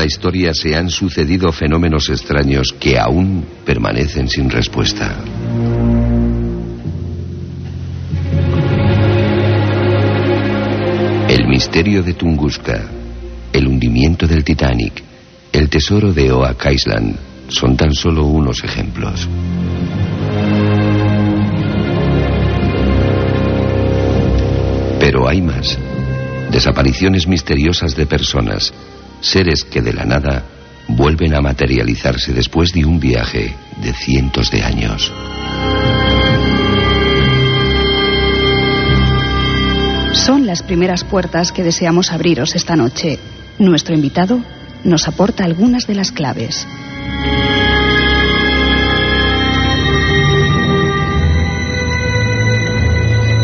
la historia se han sucedido fenómenos extraños que aún permanecen sin respuesta. El misterio de Tunguska, el hundimiento del Titanic, el tesoro de Oak Island son tan solo unos ejemplos. Pero hay más. Desapariciones misteriosas de personas, seres que de la nada vuelven a materializarse después de un viaje de cientos de años. Son las primeras puertas que deseamos abriros esta noche. Nuestro invitado nos aporta algunas de las claves.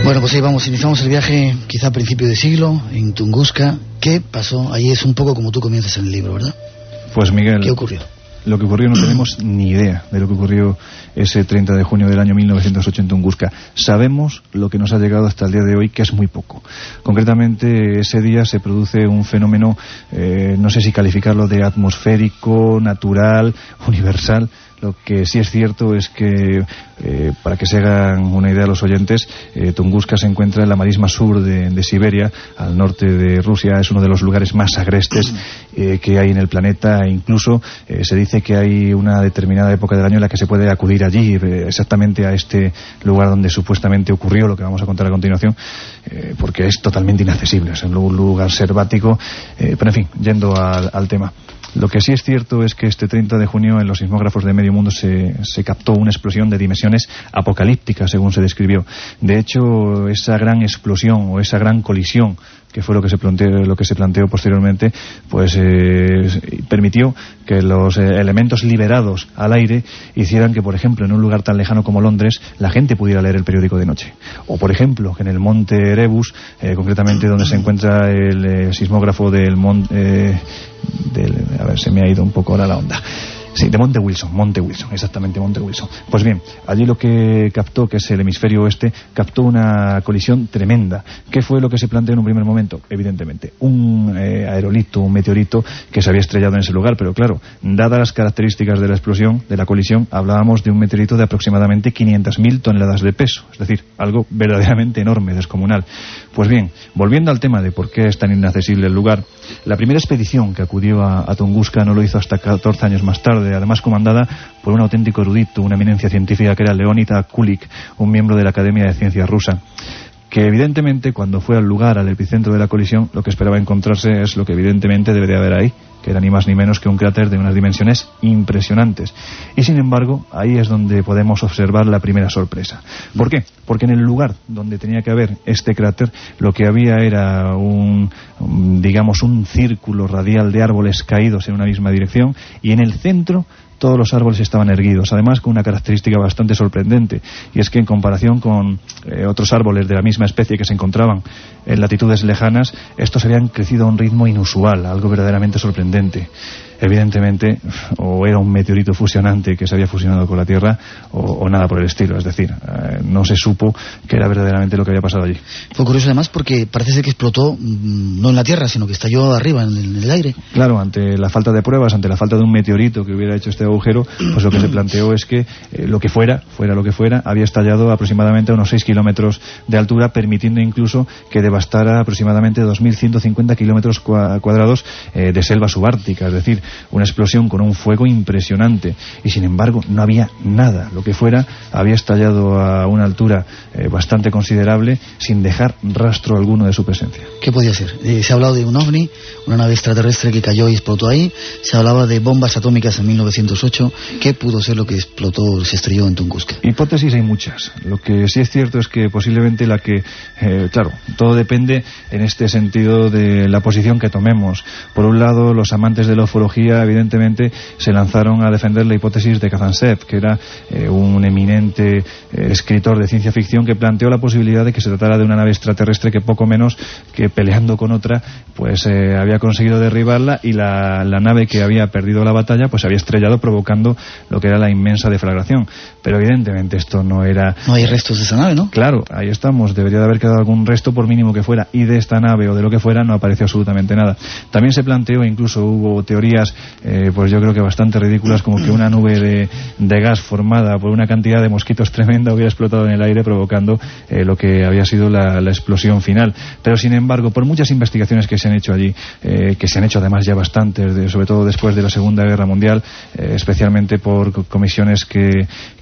Bueno, pues ahí vamos, iniciamos el viaje quizá a principio de siglo, en Tunguska. ¿Qué pasó? Ahí es un poco como tú comienzas en el libro, ¿verdad? Pues Miguel... ¿Qué ocurrió? Lo que ocurrió no tenemos ni idea de lo que ocurrió ese 30 de junio del año 1980 en Tunguska. Sabemos lo que nos ha llegado hasta el día de hoy, que es muy poco. Concretamente, ese día se produce un fenómeno, eh, no sé si calificarlo de atmosférico, natural, universal, lo que sí es cierto es que, eh, para que se hagan una idea los oyentes, eh, Tunguska se encuentra en la marisma sur de, Siberia, al norte de Rusia. Es uno de los lugares más agrestes eh, que hay en el planeta. E incluso se dice que hay una determinada época del año en la que se puede acudir allí, exactamente a este lugar donde supuestamente ocurrió lo que vamos a contar a continuación, porque es totalmente inaccesible. Es un lugar selvático. pero en fin, yendo al tema. Lo que sí es cierto es que este 30 de junio en los sismógrafos de medio mundo se, se, captó una explosión de dimensiones apocalípticas, según se describió. De hecho, esa gran explosión o esa gran colisión que fue lo que se planteó, lo que se planteó posteriormente, pues eh, permitió que los eh, elementos liberados al aire hicieran que, por ejemplo, en un lugar tan lejano como Londres, la gente pudiera leer el periódico de noche. O, por ejemplo, que en el monte Erebus, eh, concretamente donde se encuentra el sismógrafo del monte... Del, a ver, se me ha ido un poco ahora la onda. Sí, de Monte Wilson, Monte Wilson, exactamente Monte Wilson. Pues bien, allí lo que captó, que es el hemisferio oeste, captó una colisión tremenda. ¿Qué fue lo que se planteó en un primer momento? Evidentemente, un eh, aerolito, un meteorito que se había estrellado en ese lugar, pero claro, dadas las características de la explosión, de la colisión, hablábamos de un meteorito de aproximadamente 500.000 toneladas de peso, es decir, algo verdaderamente enorme, descomunal. Pues bien, volviendo al tema de por qué es tan inaccesible el lugar, la primera expedición que acudió a, Tunguska no lo hizo hasta 14 años más tarde, además comandada por un auténtico erudito, una eminencia científica que era Leonita Kulik, un miembro de la Academia de Ciencias rusa que evidentemente cuando fue al lugar, al epicentro de la colisión, lo que esperaba encontrarse es lo que evidentemente debería haber ahí, que era ni más ni menos que un cráter de unas dimensiones impresionantes. Y sin embargo, ahí es donde podemos observar la primera sorpresa. ¿Por qué? Porque en el lugar donde tenía que haber este cráter, lo que había era un, digamos, un círculo radial de árboles caídos en una misma dirección, y en el centro todos los árboles estaban erguidos, además con una característica bastante sorprendente, y es que en comparación con eh, otros árboles de la misma especie que se encontraban en latitudes lejanas, estos habían crecido a un ritmo inusual, algo verdaderamente sorprendente evidentemente o era un meteorito fusionante que se había fusionado con la Tierra o, nada por el estilo, es decir, eh, no se supo que era verdaderamente lo que había pasado allí. Fue curioso además porque parece ser que explotó mm, no en la Tierra, sino que estalló arriba en el, aire. Claro, ante la falta de pruebas, ante la falta de un meteorito que hubiera hecho este agujero, pues lo que se planteó es que eh, lo que fuera, fuera lo que fuera, había estallado aproximadamente a unos 6 kilómetros de altura, permitiendo incluso que devastara aproximadamente 2.150 kilómetros cuadrados eh, de selva subártica, es decir, una explosión con un fuego impresionante y sin embargo no había nada, lo que fuera había estallado a una altura eh, bastante considerable sin dejar rastro alguno de su presencia. ¿Qué podía ser? Eh, se ha hablado de un ovni, una nave extraterrestre que cayó y explotó ahí, se hablaba de bombas atómicas en 1908, ¿qué pudo ser lo que explotó, se estrelló en Tunguska? Hipótesis hay muchas, lo que sí es cierto es que posiblemente la que, eh, claro, todo depende en este sentido de la posición que tomemos. Por un lado, los amantes de la ufología evidentemente, se lanzaron a defender la hipótesis de Kazantsev, que era eh, un eminente eh, escritor de ciencia ficción que planteó la posibilidad de que se tratara de una nave extraterrestre que poco menos que peleando con otra pues eh, había conseguido derribarla y la, la, nave que había perdido la batalla pues había estrellado provocando lo que era la inmensa deflagración. Pero evidentemente esto no era... No hay restos de esa nave, ¿no? Claro, ahí estamos. Debería de haber quedado algún resto por mínimo que fuera y de esta nave o de lo que fuera no apareció absolutamente nada. También se planteó, incluso hubo teorías, eh, pues yo creo que bastante ridículas, como que una nube de, de, gas formada por una cantidad de mosquitos tremenda hubiera explotado en el aire provocando eh, lo que había sido la, la, explosión final. Pero sin embargo, por muchas investigaciones que se han hecho allí, eh, que se han hecho además ya bastantes, de, sobre todo después de la Segunda Guerra Mundial, eh, especialmente por comisiones que,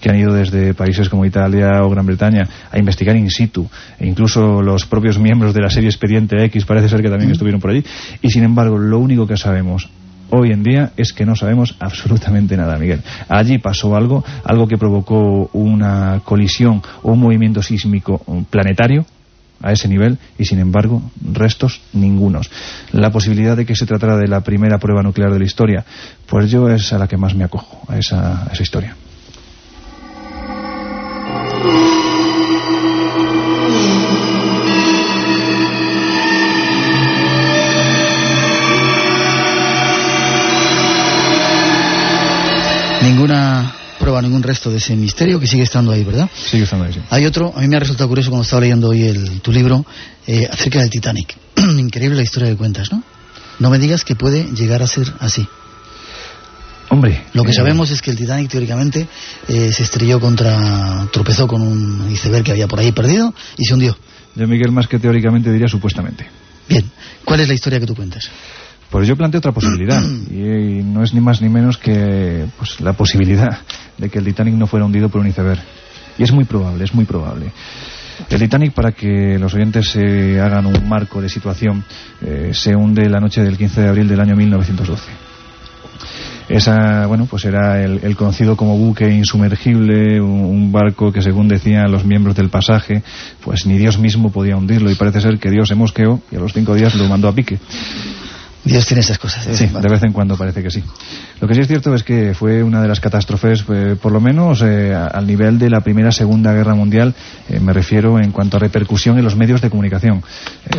que, han ido desde países como Italia o Gran Bretaña a investigar in situ, e incluso los propios miembros de la serie Expediente X parece ser que también estuvieron por allí, y sin embargo, lo único que sabemos hoy en día es que no sabemos absolutamente nada, Miguel. Allí pasó algo, algo que provocó una colisión o un movimiento sísmico planetario a ese nivel y sin embargo restos ningunos. La posibilidad de que se tratara de la primera prueba nuclear de la historia, pues yo es a la que más me acojo, a esa, a esa historia. Ningún resto de ese misterio que sigue estando ahí, ¿verdad? Sigue estando ahí, sí. Hay otro, a mí me ha resultado curioso cuando estaba leyendo hoy el, tu libro eh, acerca del Titanic. Increíble la historia que cuentas, ¿no? No me digas que puede llegar a ser así. Hombre. Lo que eh... sabemos es que el Titanic teóricamente eh, se estrelló contra. tropezó con un iceberg que había por ahí perdido y se hundió. Yo, Miguel, más que teóricamente diría supuestamente. Bien. ¿Cuál es la historia que tú cuentas? Pues yo planteo otra posibilidad, y, no es ni más ni menos que pues, la posibilidad de que el Titanic no fuera hundido por un iceberg. Y es muy probable, es muy probable. El Titanic, para que los oyentes se hagan un marco de situación, eh, se hunde la noche del 15 de abril del año 1912. Esa, bueno, pues era el, el conocido como buque insumergible, un, un, barco que según decían los miembros del pasaje, pues ni Dios mismo podía hundirlo y parece ser que Dios se mosqueó y a los cinco días lo mandó a pique. Dios tiene esas cosas. De sí, de vez en cuando parece que sí. Lo que sí es cierto es que fue una de las catástrofes, eh, por lo menos eh, al nivel de la Primera Segunda Guerra Mundial, eh, me refiero en cuanto a repercusión en los medios de comunicación.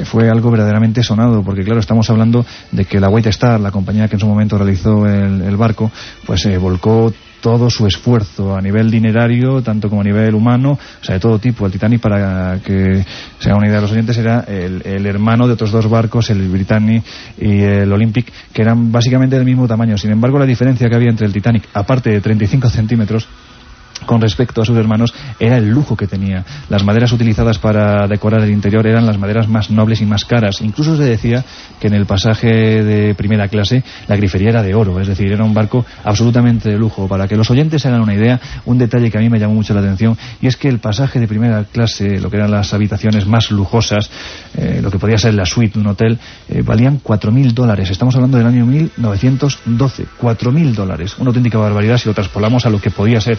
fue algo verdaderamente sonado, porque claro, estamos hablando de que la White Star, la compañía que en su momento realizó el, el barco, pues volcó todo su esfuerzo a nivel dinerario, tanto como a nivel humano, o sea, de todo tipo. El Titanic, para que se hagan una idea de los oyentes, era el, el hermano de otros dos barcos, el Britannic y el Olympic, que eran básicamente del mismo tamaño. Sin embargo, la diferencia que había entre el Titanic, aparte de 35 centímetros, con respecto a sus hermanos era el lujo que tenía. Las maderas utilizadas para decorar el interior eran las maderas más nobles y más caras. Incluso se decía que en el pasaje de primera clase la grifería era de oro, es decir, era un barco absolutamente de lujo. Para que los oyentes se hagan una idea, un detalle que a mí me llamó mucho la atención y es que el pasaje de primera clase, lo que eran las habitaciones más lujosas, eh, lo que podía ser la suite de un hotel, eh, valían 4.000 dólares. Estamos hablando del año 1912. 4.000 dólares. Una auténtica barbaridad si lo traspolamos a lo que podía ser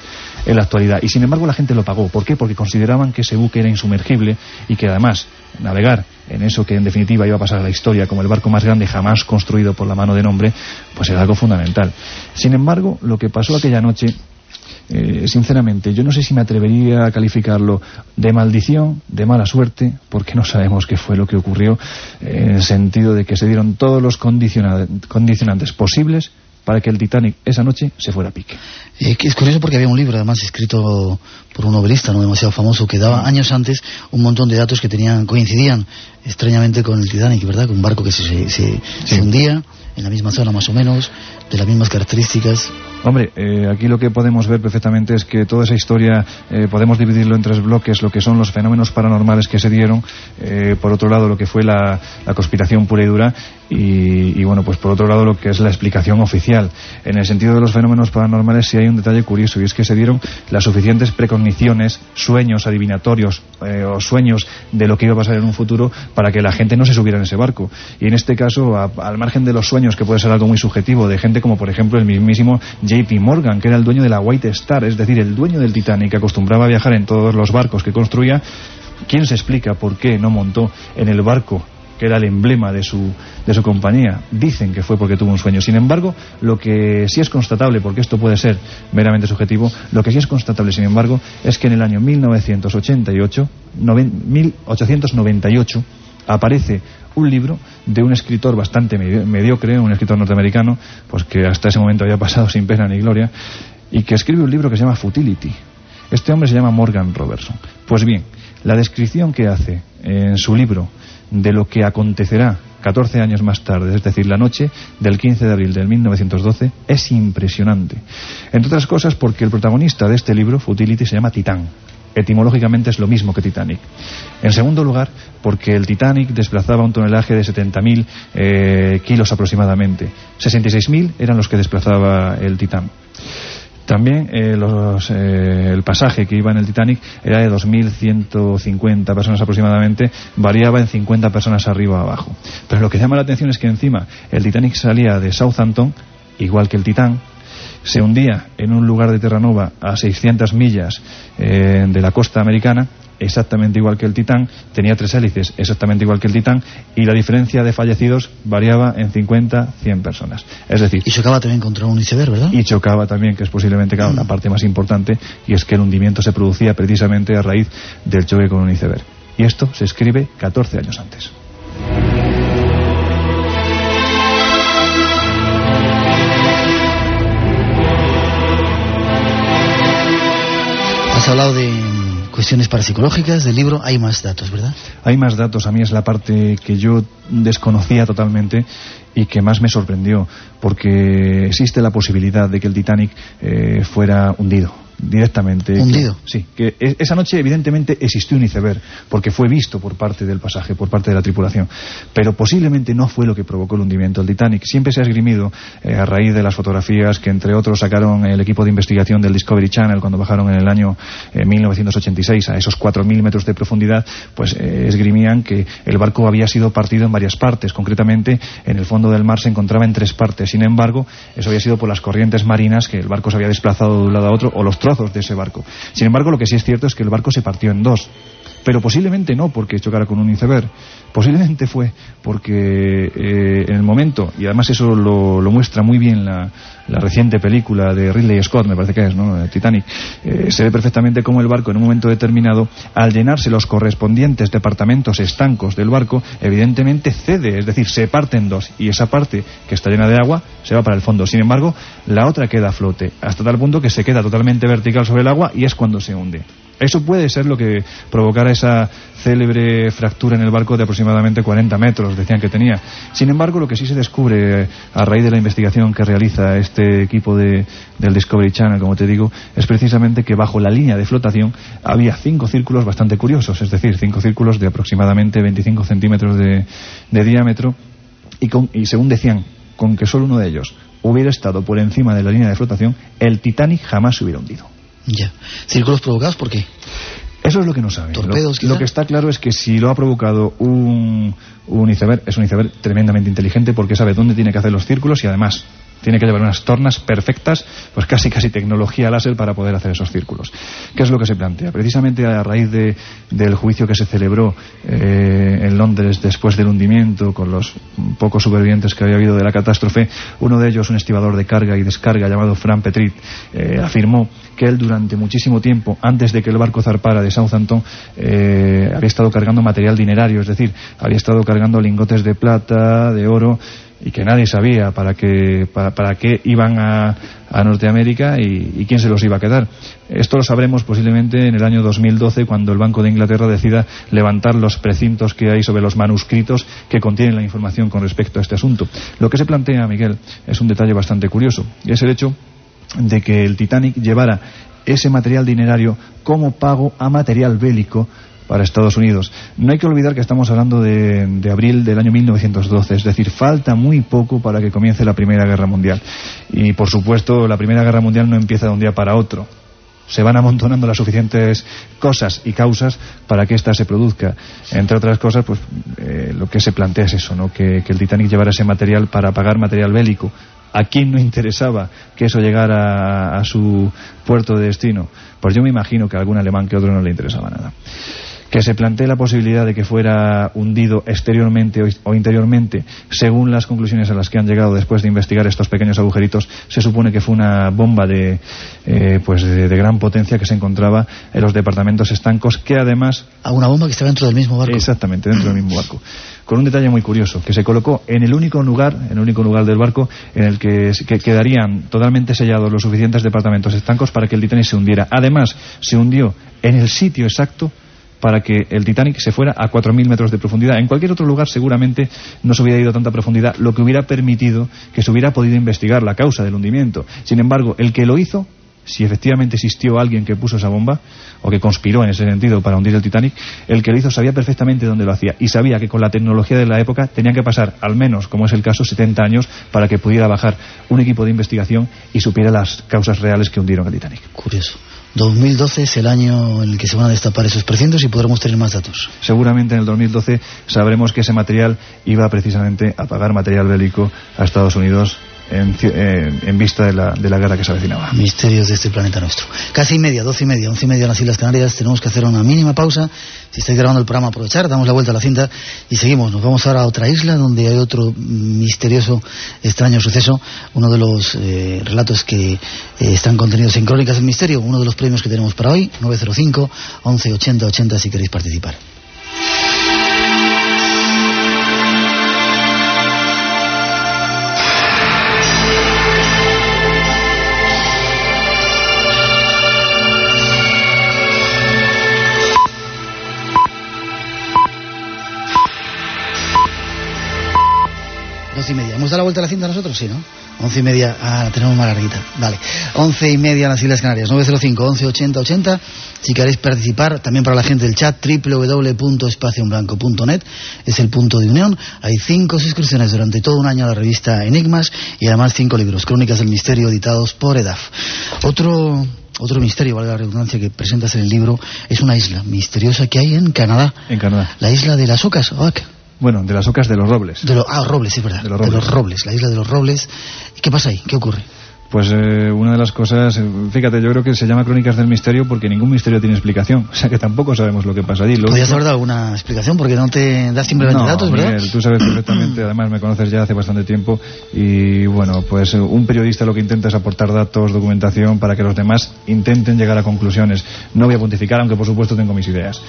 la actualidad. Y sin embargo la gente lo pagó. ¿Por qué? Porque consideraban que ese buque era insumergible y que además navegar en eso que en definitiva iba a pasar a la historia como el barco más grande jamás construido por la mano de nombre, pues era algo fundamental. Sin embargo, lo que pasó aquella noche eh, sinceramente, yo no sé si me atrevería a calificarlo de maldición, de mala suerte, porque no sabemos qué fue lo que ocurrió, en el sentido de que se dieron todos los condicionantes posibles para que el Titanic esa noche se fuera a pique. Eh, es curioso porque había un libro, además, escrito por un novelista no demasiado famoso, que daba años antes un montón de datos que tenían coincidían extrañamente con el Titanic, ¿verdad? Con un barco que se, se, se sí. hundía en la misma zona más o menos, de las mismas características. Hombre, eh, aquí lo que podemos ver perfectamente es que toda esa historia eh, podemos dividirlo en tres bloques, lo que son los fenómenos paranormales que se dieron, eh, por otro lado lo que fue la, conspiración pura y dura, y, bueno, pues por otro lado lo que es la explicación oficial. En el sentido de los fenómenos paranormales sí hay un detalle curioso, y es que se dieron las suficientes precogniciones, sueños adivinatorios o sueños de lo que iba a pasar en un futuro para que la gente no se subiera en ese barco. Y en este caso, a, al margen de los sueños, que puede ser algo muy subjetivo, de gente como por ejemplo el mismísimo JP Morgan, que era el dueño de la White Star, es decir, el dueño del Titanic, que acostumbraba a viajar en todos los barcos que construía, ¿quién se explica por qué no montó en el barco que era el emblema de su, de su compañía. Dicen que fue porque tuvo un sueño. Sin embargo, lo que sí es constatable, porque esto puede ser meramente subjetivo, lo que sí es constatable, sin embargo, es que en el año 1988, 1898, aparece un libro de un escritor bastante mediocre, un escritor norteamericano, pues que hasta ese momento había pasado sin pena ni gloria, y que escribe un libro que se llama Futility. Este hombre se llama Morgan Robertson. Pues bien, la descripción que hace en su libro de lo que acontecerá 14 años más tarde, es decir, la noche del 15 de abril del 1912, es impresionante. Entre otras cosas porque el protagonista de este libro, Futility, se llama Titán. Etimológicamente es lo mismo que Titanic. En segundo lugar, porque el Titanic desplazaba un tonelaje de 70.000 eh, kilos aproximadamente. 66.000 eran los que desplazaba el Titán. También eh, eh, el pasaje que iba en el Titanic era de 2.150 personas aproximadamente, variaba en 50 personas arriba o abajo. Pero lo que llama la atención es que encima el Titanic salía de Southampton, igual que el Titán, se hundía en un lugar de Terranova a 600 millas eh, de la costa americana exactamente igual que el Titán, tenía tres hélices exactamente igual que el Titán y la diferencia de fallecidos variaba en 50, 100 personas. Es decir... Y chocaba también contra un iceberg, ¿verdad? Y chocaba también, que es posiblemente la mm. parte más importante, y es que el hundimiento se producía precisamente a raíz del choque con un iceberg. Y esto se escribe 14 años antes. Hablado de cuestiones parapsicológicas del libro, hay más datos, ¿verdad? Hay más datos, a mí es la parte que yo desconocía totalmente y que más me sorprendió, porque existe la posibilidad de que el Titanic eh, fuera hundido directamente. ¿Hundido? sí, que esa noche evidentemente existió un iceberg, porque fue visto por parte del pasaje, por parte de la tripulación, pero posiblemente no fue lo que provocó el hundimiento del Titanic. Siempre se ha esgrimido eh, a raíz de las fotografías que entre otros sacaron el equipo de investigación del Discovery Channel cuando bajaron en el año 1986 eh, a esos 4.000 metros de profundidad, pues eh, esgrimían que el barco había sido partido en varias partes, concretamente en el fondo del mar se encontraba en tres partes. Sin embargo, eso había sido por las corrientes marinas que el barco se había desplazado de un lado a otro o los trozos de ese barco. Sin embargo, lo que sí es cierto es que el barco se partió en dos. Pero posiblemente no porque chocara con un iceberg. Posiblemente fue porque eh, en el momento, y además eso lo, muestra muy bien la, reciente película de Ridley Scott, me parece que es, ¿no? Titanic, eh, se ve perfectamente cómo el barco en un momento determinado, al llenarse los correspondientes departamentos estancos del barco, evidentemente cede, es decir, se parte en dos, y esa parte que está llena de agua se va para el fondo. Sin embargo, la otra queda a flote, hasta tal punto que se queda totalmente vertical sobre el agua y es cuando se hunde. Eso puede ser lo que provocara esa célebre fractura en el barco de aproximadamente 40 metros, decían que tenía. Sin embargo, lo que sí se descubre a raíz de la investigación que realiza este equipo de, del Discovery Channel, como te digo, es precisamente que bajo la línea de flotación había cinco círculos bastante curiosos, es decir, cinco círculos de aproximadamente 25 centímetros de, diámetro y, y según decían, con que solo uno de ellos hubiera estado por encima de la línea de flotación, el Titanic jamás se hubiera hundido. Ya. ¿Círculos provocados por qué? Eso es lo que no saben. ¿Torpedos, lo, lo, que está claro es que si lo ha provocado un, un iceberg, es un iceberg tremendamente inteligente porque sabe dónde tiene que hacer los círculos y además tiene que llevar unas tornas perfectas, pues casi casi tecnología láser para poder hacer esos círculos. ¿Qué es lo que se plantea? Precisamente a raíz de, del juicio que se celebró eh, en Londres después del hundimiento, con los pocos supervivientes que había habido de la catástrofe, uno de ellos, un estibador de carga y descarga llamado Frank Petrit, eh, afirmó que él durante muchísimo tiempo, antes de que el barco zarpara de Southampton, eh, había estado cargando material dinerario, es decir, había estado cargando lingotes de plata, de oro, y que nadie sabía para qué, para, qué iban a, a Norteamérica y, quién se los iba a quedar. Esto lo sabremos posiblemente en el año 2012 cuando el Banco de Inglaterra decida levantar los precintos que hay sobre los manuscritos que contienen la información con respecto a este asunto. Lo que se plantea, Miguel, es un detalle bastante curioso y es el hecho de que el Titanic llevara ese material dinerario como pago a material bélico para Estados Unidos. No hay que olvidar que estamos hablando de, abril del año 1912, es decir, falta muy poco para que comience la Primera Guerra Mundial. Y, por supuesto, la Primera Guerra Mundial no empieza de un día para otro. Se van amontonando las suficientes cosas y causas para que ésta se produzca. Entre otras cosas, pues eh, lo que se plantea es eso, ¿no? Que, el Titanic llevara ese material para pagar material bélico. ¿A quién no interesaba que eso llegara a su puerto de destino? Pues yo me imagino que a algún alemán que otro no le interesaba nada. Que se plantee la posibilidad de que fuera hundido exteriormente o interiormente, según las conclusiones a las que han llegado después de investigar estos pequeños agujeritos, se supone que fue una bomba de, eh, pues de, gran potencia que se encontraba en los departamentos estancos, que además... A una bomba que estaba dentro del mismo barco. Exactamente, dentro del mismo barco. Con un detalle muy curioso, que se colocó en el único lugar, en el único lugar del barco, en el que, que quedarían totalmente sellados los suficientes departamentos estancos para que el Titanic se hundiera. Además, se hundió en el sitio exacto para que el Titanic se fuera a 4.000 metros de profundidad. En cualquier otro lugar seguramente no se hubiera ido a tanta profundidad, lo que hubiera permitido que se hubiera podido investigar la causa del hundimiento. Sin embargo, el que lo hizo, si efectivamente existió alguien que puso esa bomba, o que conspiró en ese sentido para hundir el Titanic, el que lo hizo sabía perfectamente dónde lo hacía y sabía que con la tecnología de la época tenían que pasar al menos, como es el caso, 70 años para que pudiera bajar un equipo de investigación y supiera las causas reales que hundieron el Titanic. Curioso. 2012 es el año en el que se van a destapar esos precintos y podremos tener más datos. Seguramente en el 2012 sabremos que ese material iba precisamente a pagar material bélico a Estados Unidos en, vista de la, de la, guerra que se avecinaba. Misterios de este planeta nuestro. Casi media, doce y media, once y media en las Islas Canarias. Tenemos que hacer una mínima pausa. Si estáis grabando el programa, aprovechar, damos la vuelta a la cinta y seguimos. Nos vamos ahora a otra isla donde hay otro misterioso, extraño suceso. Uno de los eh, relatos que eh, están contenidos en Crónicas del Misterio. Uno de los premios que tenemos para hoy, 905 11 80 80 si queréis participar. Y media. ¿Hemos dado la vuelta a la cinta nosotros? Sí, ¿no? Once y media. Ah, tenemos más larguita. Vale. Once y media en las Islas Canarias. 905 11 80 80. Si queréis participar, también para la gente del chat, www.espacioenblanco.net es el punto de unión. Hay cinco suscripciones durante todo un año a la revista Enigmas y además cinco libros, Crónicas del Misterio, editados por EDAF. Otro otro misterio, valga la redundancia, que presentas en el libro es una isla misteriosa que hay en Canadá. En Canadá. La isla de las Ocas, Oak. Bueno, de las ocas de los robles. De ah, robles, sí, verdad. De los, robles. la isla de los robles. ¿Qué pasa ahí? ¿Qué ocurre? Pues eh, una de las cosas, eh, fíjate, yo creo que se llama Crónicas del Misterio porque ningún misterio tiene explicación. O sea que tampoco sabemos lo que pasa allí. ¿Podrías haber dado alguna explicación? Porque no te das simplemente datos, ¿verdad? Miguel, tú sabes perfectamente, además me conoces ya hace bastante tiempo. Y bueno, pues eh, un periodista lo que intenta es aportar datos, documentación para que los demás intenten llegar a conclusiones. No voy a pontificar, aunque por supuesto tengo mis ideas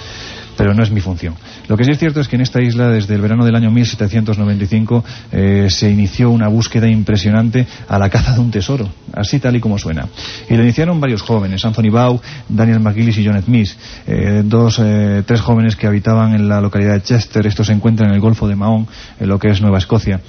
pero no es mi función. Lo que sí es cierto es que en esta isla, desde el verano del año 1795, eh, se inició una búsqueda impresionante a la caza de un tesoro, así tal y como suena. Y lo iniciaron varios jóvenes, Anthony Bau, Daniel McGillis y John Smith, eh, dos, eh, tres jóvenes que habitaban en la localidad de Chester, esto se encuentra en el Golfo de Mahón, en lo que es Nueva Escocia.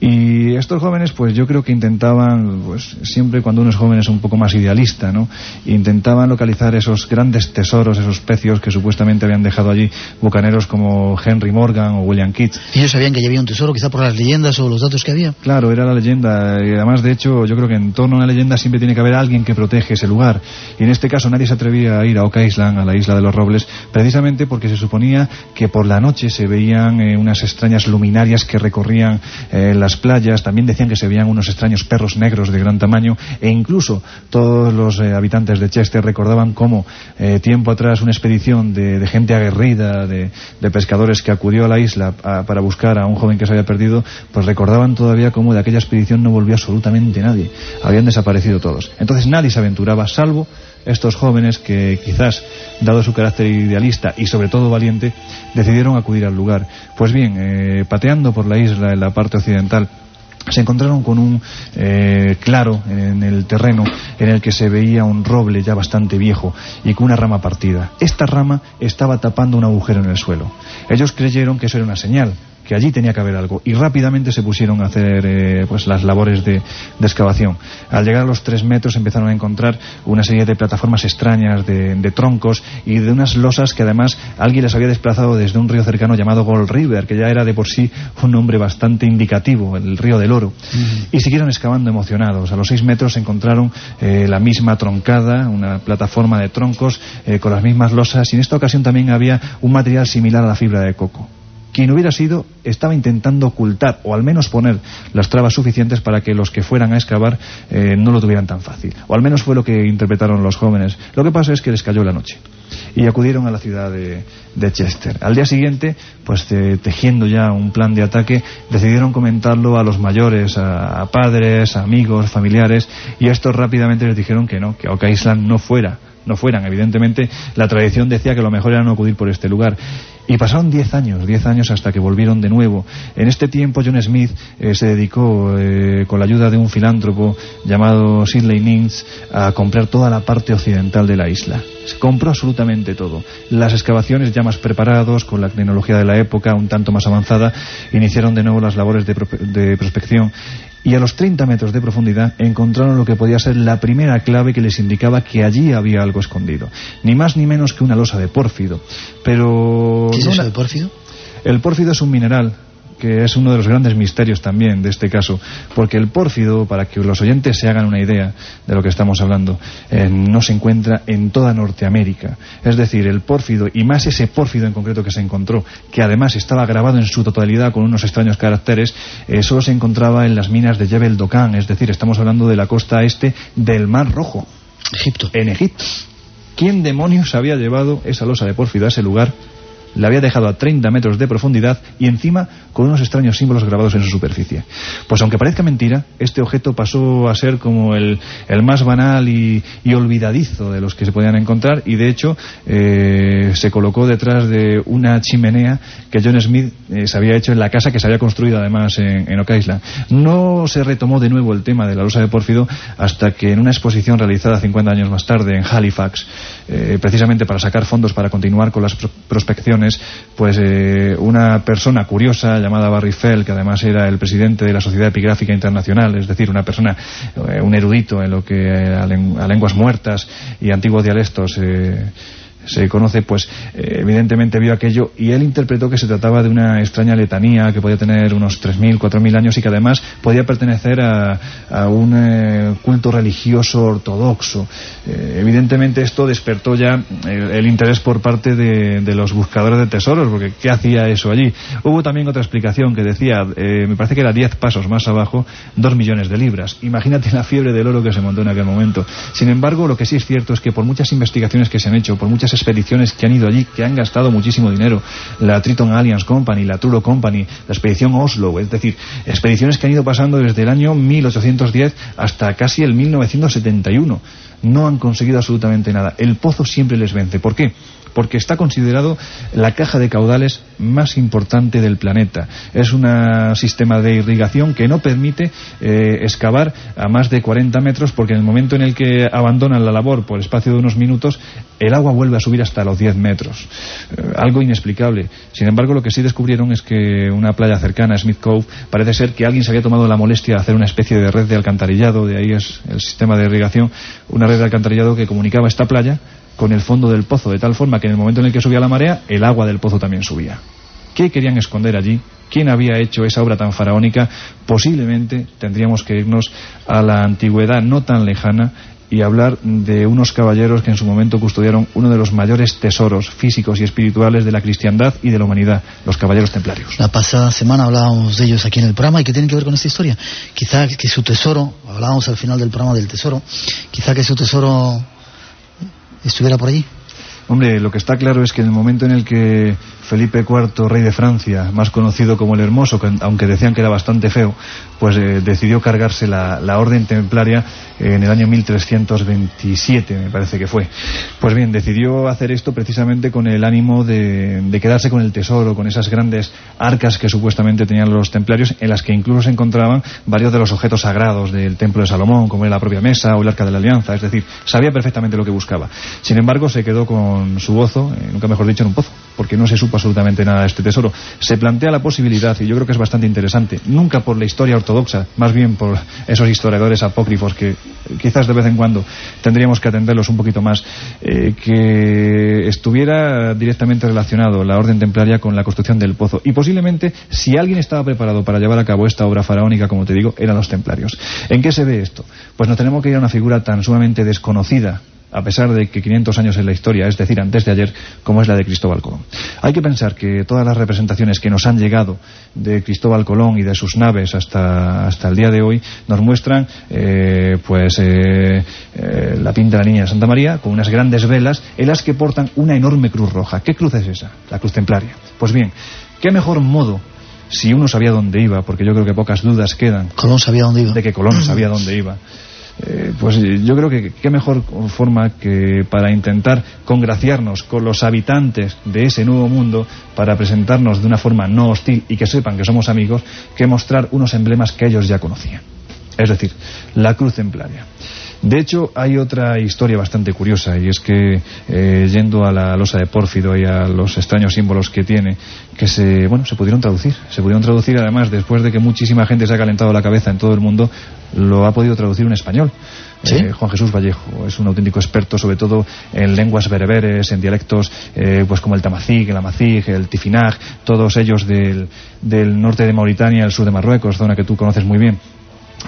Y estos jóvenes, pues yo creo que intentaban, pues siempre cuando uno es joven es un poco más idealista, ¿no? Intentaban localizar esos grandes tesoros, esos pecios que supuestamente habían dejado allí bucaneros como Henry Morgan o William Keats. ¿Y ellos sabían que había un tesoro, quizá por las leyendas o los datos que había? Claro, era la leyenda. Y además, de hecho, yo creo que en torno a una leyenda siempre tiene que haber alguien que protege ese lugar. Y en este caso nadie se atrevía a ir a Oak Island, a la isla de los Robles, precisamente porque se suponía que por la noche se veían eh, unas extrañas luminarias que recorrían eh, las playas, también decían que se veían unos extraños perros negros de gran tamaño e incluso todos los eh, habitantes de Chester recordaban cómo eh, tiempo atrás una expedición de, gente aguerrida, de, pescadores que acudió a la isla para buscar a un joven que se había perdido, pues recordaban todavía cómo de aquella expedición no volvió absolutamente nadie, habían desaparecido todos. Entonces nadie se aventuraba, salvo estos jóvenes que quizás, dado su carácter idealista y sobre todo valiente, decidieron acudir al lugar. Pues bien, eh, pateando por la isla en la parte occidental, se encontraron con un eh, claro en el terreno en el que se veía un roble ya bastante viejo y con una rama partida. Esta rama estaba tapando un agujero en el suelo. Ellos creyeron que eso era una señal, que allí tenía que haber algo y rápidamente se pusieron a hacer eh, pues las labores de, excavación. Al llegar a los tres metros empezaron a encontrar una serie de plataformas extrañas de, troncos y de unas losas que además alguien les había desplazado desde un río cercano llamado Gold River, que ya era de por sí un nombre bastante indicativo, el río del oro. Y siguieron excavando emocionados. A los seis metros encontraron eh, la misma troncada, una plataforma de troncos eh, con las mismas losas y en esta ocasión también había un material similar a la fibra de coco quien hubiera sido estaba intentando ocultar o al menos poner las trabas suficientes para que los que fueran a excavar eh, no lo tuvieran tan fácil. O al menos fue lo que interpretaron los jóvenes. Lo que pasa es que les cayó la noche. y acudieron a la ciudad de, Chester. Al día siguiente, pues tejiendo ya un plan de ataque, decidieron comentarlo a los mayores, a, padres, amigos, familiares, y estos rápidamente les dijeron que no, que Oak Island no fuera no fueran. Evidentemente, la tradición decía que lo mejor era no acudir por este lugar. Y pasaron 10 años, 10 años hasta que volvieron de nuevo. En este tiempo John Smith eh, se dedicó, eh, con la ayuda de un filántropo llamado Sidley Nins, a comprar toda la parte occidental de la isla. Se compró absolutamente todo. Las excavaciones ya más preparados, con la tecnología de la época un tanto más avanzada, iniciaron de nuevo las labores de, de prospección y a los 30 metros de profundidad encontraron lo que podía ser la primera clave que les indicaba que allí había algo escondido. Ni más ni menos que una losa de pórfido. Pero... ¿Qué es eso de pórfido? El pórfido es un mineral que es uno de los grandes misterios también de este caso, porque el pórfido, para que los oyentes se hagan una idea de lo que estamos hablando, eh, no se encuentra en toda Norteamérica. Es decir, el pórfido, y más ese pórfido en concreto que se encontró, que además estaba grabado en su totalidad con unos extraños caracteres, eh, solo se encontraba en las minas de Jebel Dokan, es decir, estamos hablando de la costa este del Mar Rojo. Egipto. En Egipto. ¿Quién demonios había llevado esa losa de pórfido a ese lugar la había dejado a 30 metros de profundidad y encima con unos extraños símbolos grabados en su superficie. Pues aunque parezca mentira, este objeto pasó a ser como el, más banal y, olvidadizo de los que se podían encontrar y de hecho eh, se colocó detrás de una chimenea que John Smith eh, se había hecho en la casa que se había construido además en, en Oak Island. No se retomó de nuevo el tema de la losa de pórfido hasta que en una exposición realizada 50 años más tarde en Halifax, eh, precisamente para sacar fondos para continuar con las prospecciones, pues eh, una persona curiosa llamada Barry Fell, que además era el presidente de la Sociedad Epigráfica Internacional, es decir, una persona, eh, un erudito en lo que a, lenguas muertas y antiguos dialectos eh, se conoce, pues eh, evidentemente vio aquello y él interpretó que se trataba de una extraña letanía que podía tener unos 3.000, 4.000 años y que además podía pertenecer a, un eh, culto religioso ortodoxo. Eh, evidentemente esto despertó ya el, interés por parte de, los buscadores de tesoros, porque ¿qué hacía eso allí? Hubo también otra explicación que decía, me parece que era 10 pasos más abajo, 2 millones de libras. Imagínate la fiebre del oro que se montó en aquel momento. Sin embargo, lo que sí es cierto es que por muchas investigaciones que se han hecho, por muchas expediciones que han ido allí, que han gastado muchísimo dinero. La Triton Alliance Company, la Truro Company, la expedición Oslo, es decir, expediciones que han ido pasando desde el año 1810 hasta casi el 1971. No han conseguido absolutamente nada. El pozo siempre les vence. ¿Por qué? Porque está considerado la caja de caudales más importante del planeta. Es un sistema de irrigación que no permite eh, excavar a más de 40 metros porque en el momento en el que abandonan la labor por espacio de unos minutos, el agua vuelve a subir hasta los 10 metros. Eh, algo inexplicable. Sin embargo, lo que sí descubrieron es que una playa cercana, Smith Cove, parece ser que alguien se había tomado la molestia de hacer una especie de red de alcantarillado, de ahí es el sistema de irrigación, una red de alcantarillado que comunicaba esta playa con el fondo del pozo, de tal forma que en el momento en el que subía la marea, el agua del pozo también subía. ¿Qué querían esconder allí? ¿Quién había hecho esa obra tan faraónica? Posiblemente tendríamos que irnos a la antigüedad no tan lejana y hablar de unos caballeros que en su momento custodiaron uno de los mayores tesoros físicos y espirituales de la cristiandad y de la humanidad, los caballeros templarios. La pasada semana hablábamos de ellos aquí en el programa y que tienen que ver con esta historia. Quizá que su tesoro, hablábamos al final del programa del tesoro, quizá que su tesoro estuviera por allí? Hombre, lo que está claro es que en el momento en el que Felipe IV, rey de Francia, más conocido como el Hermoso, aunque decían que era bastante feo, pues eh, decidió cargarse la, orden templaria en el año 1327, me parece que fue. Pues bien, decidió hacer esto precisamente con el ánimo de, quedarse con el tesoro, con esas grandes arcas que supuestamente tenían los templarios, en las que incluso se encontraban varios de los objetos sagrados del templo de Salomón, como era la propia mesa o el arca de la alianza, es decir, sabía perfectamente lo que buscaba. Sin embargo, se quedó con su gozo, eh, nunca mejor dicho, en un pozo, porque no se supo absolutamente nada de este tesoro. Se plantea la posibilidad, y yo creo que es bastante interesante, nunca por la historia ortodoxa, más bien por esos historiadores apócrifos que quizás de vez en cuando tendríamos que atenderlos un poquito más, eh, que estuviera directamente relacionado la orden templaria con la construcción del pozo. Y posiblemente, si alguien estaba preparado para llevar a cabo esta obra faraónica, como te digo, eran los templarios. ¿En qué se ve esto? Pues nos tenemos que ir a una figura tan sumamente desconocida a pesar de que 500 años en la historia, es decir, antes de ayer, como es la de Cristóbal Colón. Hay que pensar que todas las representaciones que nos han llegado de Cristóbal Colón y de sus naves hasta, hasta el día de hoy nos muestran eh, pues eh, eh, la pinta de la Niña de Santa María con unas grandes velas en las que portan una enorme cruz roja. ¿Qué cruz es esa? La cruz templaria. Pues bien, ¿qué mejor modo si uno sabía dónde iba, porque yo creo que pocas dudas quedan. Colón sabía dónde iba. De que Colón sabía dónde iba. Eh, pues yo creo que qué mejor forma que para intentar congraciarnos con los habitantes de ese nuevo mundo, para presentarnos de una forma no hostil y que sepan que somos amigos, que mostrar unos emblemas que ellos ya conocían. Es decir, la cruz templaria. De hecho, hay otra historia bastante curiosa y es que eh, yendo a la losa de Pórfido y a los extraños símbolos que tiene, que se, bueno, se pudieron traducir. Se pudieron traducir además después de que muchísima gente se ha calentado la cabeza en todo el mundo, lo ha podido traducir un español. Eh, Juan Jesús Vallejo es un auténtico experto sobre todo en lenguas bereberes, en dialectos eh, pues como el tamazig, el amazig, el tifinag, todos ellos del, del norte de Mauritania, el sur de Marruecos, zona que tú conoces muy bien.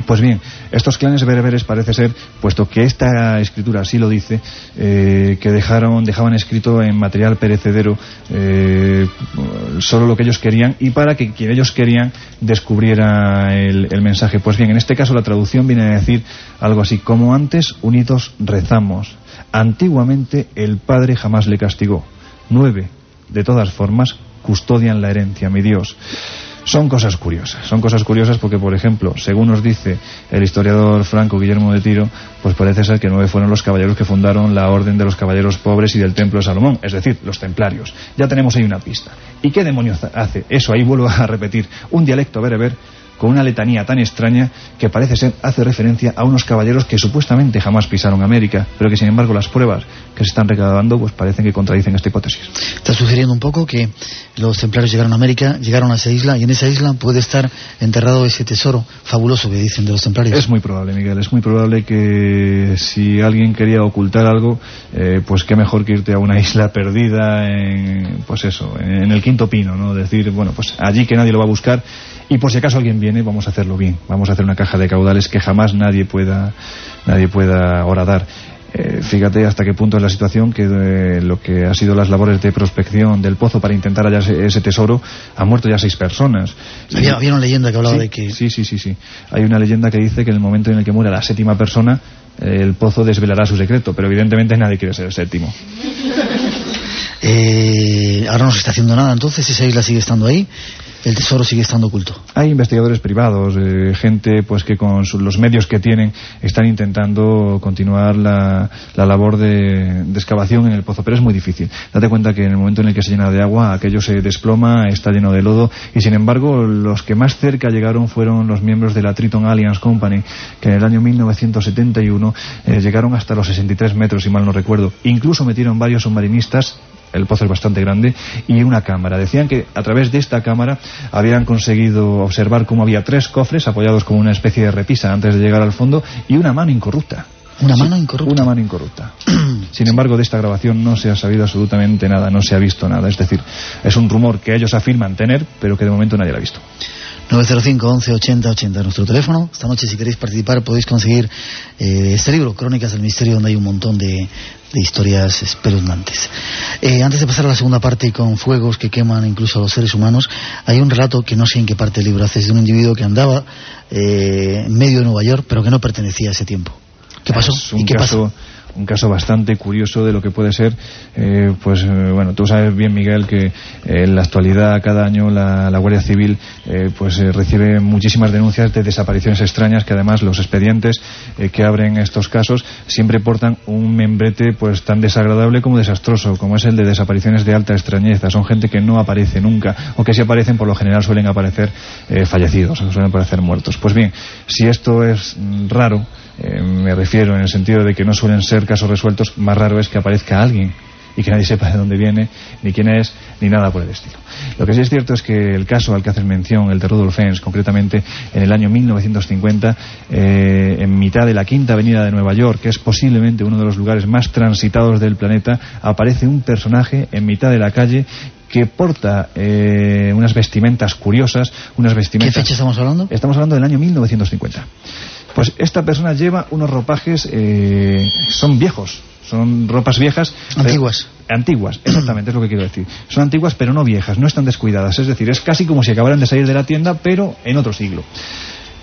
Pues bien, estos clanes bereberes parece ser, puesto que esta escritura así lo dice, eh, que dejaron, dejaban escrito en material perecedero eh, solo lo que ellos querían y para que quien ellos querían descubriera el, el, mensaje. Pues bien, en este caso la traducción viene a decir algo así, como antes unidos rezamos. Antiguamente el Padre jamás le castigó. Nueve, de todas formas, custodian la herencia, mi Dios. Son cosas curiosas, son cosas curiosas porque, por ejemplo, según nos dice el historiador franco Guillermo de Tiro, pues parece ser que nueve fueron los caballeros que fundaron la Orden de los Caballeros Pobres y del Templo de Salomón, es decir, los templarios. Ya tenemos ahí una pista. ¿Y qué demonios hace? Eso, ahí vuelvo a repetir, un dialecto bereber con una letanía tan extraña que parece ser hace referencia a unos caballeros que supuestamente jamás pisaron América, pero que sin embargo las pruebas que se están recabando pues parecen que contradicen esta hipótesis. Está sucediendo un poco que los templarios llegaron a América, llegaron a esa isla y en esa isla puede estar enterrado ese tesoro fabuloso que dicen de los templarios. Es muy probable, Miguel, es muy probable que si alguien quería ocultar algo, eh, pues qué mejor que irte a una isla perdida en, pues eso, en el quinto pino, ¿no? Decir, bueno, pues allí que nadie lo va a buscar y por si acaso alguien viene, vamos a hacerlo bien. Vamos a hacer una caja de caudales que jamás nadie pueda, nadie pueda horadar. Eh, fíjate hasta qué punto es la situación que eh, lo que ha sido las labores de prospección del pozo para intentar hallar ese, ese tesoro han muerto ya seis personas. Había, había una leyenda que hablaba sí, de que... Sí, sí, sí, sí. Hay una leyenda que dice que en el momento en el que muera la séptima persona, eh, el pozo desvelará su secreto, pero evidentemente nadie quiere ser el séptimo. Eh, ahora no se está haciendo nada, entonces esa isla sigue estando ahí el tesoro sigue estando oculto. Hay investigadores privados, eh, gente pues que con su, los medios que tienen están intentando continuar la, la labor de, excavación en el pozo, pero es muy difícil. Date cuenta que en el momento en el que se llena de agua, aquello se desploma, está lleno de lodo, y sin embargo los que más cerca llegaron fueron los miembros de la Triton Alliance Company, que en el año 1971 eh, llegaron hasta los 63 metros, si mal no recuerdo. Incluso metieron varios submarinistas el pozo es bastante grande, y una cámara. Decían que a través de esta cámara habían conseguido observar cómo había tres cofres apoyados como una especie de repisa antes de llegar al fondo y una mano incorrupta. Una mano incorrupta. Una mano incorrupta. Sin embargo, de esta grabación no se ha sabido absolutamente nada, no se ha visto nada. Es decir, es un rumor que ellos afirman tener, pero que de momento nadie lo ha visto. 905 11 80 80 nuestro teléfono. Esta noche si queréis participar podéis conseguir eh, este libro, Crónicas del Misterio, donde hay un montón de, de historias espeluznantes. Eh, antes de pasar a la segunda parte y con fuegos que queman incluso a los seres humanos, hay un relato que no sé en qué parte del libro hace, es de un individuo que andaba eh, en medio de Nueva York, pero que no pertenecía a ese tiempo. ¿Qué pasó? Es un ¿Y qué caso, pasó? Un caso bastante curioso de lo que puede ser, eh, pues eh, bueno, tú sabes bien Miguel que eh, en la actualidad cada año la, la Guardia Civil pues recibe muchísimas denuncias de desapariciones extrañas que además los expedientes que abren estos casos siempre portan un membrete pues tan desagradable como desastroso, como es el de desapariciones de alta extrañeza. Son gente que no aparece nunca o que si aparecen por lo general suelen aparecer fallecidos, suelen aparecer muertos. Pues bien, si esto es mm, raro, eh, me refiero en el sentido de que no suelen ser casos resueltos, más raro es que aparezca alguien y que nadie sepa de dónde viene, ni quién es, ni nada por el estilo. Lo que sí es cierto es que el caso al que haces mención, el de Rudolf Fens, concretamente en el año 1950, eh, en mitad de la Quinta Avenida de Nueva York, que es posiblemente uno de los lugares más transitados del planeta, aparece un personaje en mitad de la calle que porta eh, unas vestimentas curiosas, unas vestimentas... ¿Qué fecha estamos hablando? Estamos hablando del año 1950. Pues esta persona lleva unos ropajes, eh, son viejos, son ropas viejas. Antiguas. antiguas, exactamente, es lo que quiero decir. Son antiguas, pero no viejas, no están descuidadas. Es decir, es casi como si acabaran de salir de la tienda, pero en otro siglo.